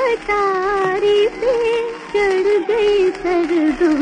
अटारी पे चढ़ गई सरदम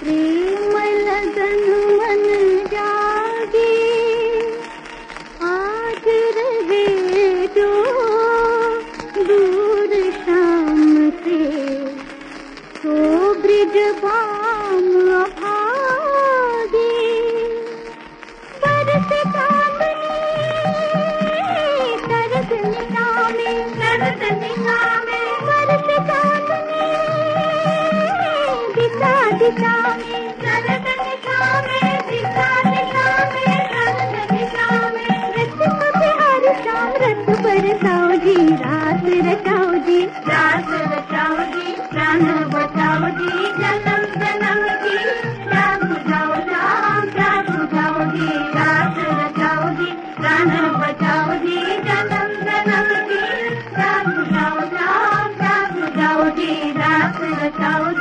प्रेम लगन मन जागे। आज रहे जो दूर शाम से। तो ब्रिज भाम भागे बरस दिशा में जी रात रचाओ जी रात रचाओ प्राण बचाओ जी जन्म जन्म जी रात बुझाओ राम रात बुझाओ प्राण बचाओ जी जन्म जन्म जी रात बुझाओ राम रात बुझाओ जी रात रचाओ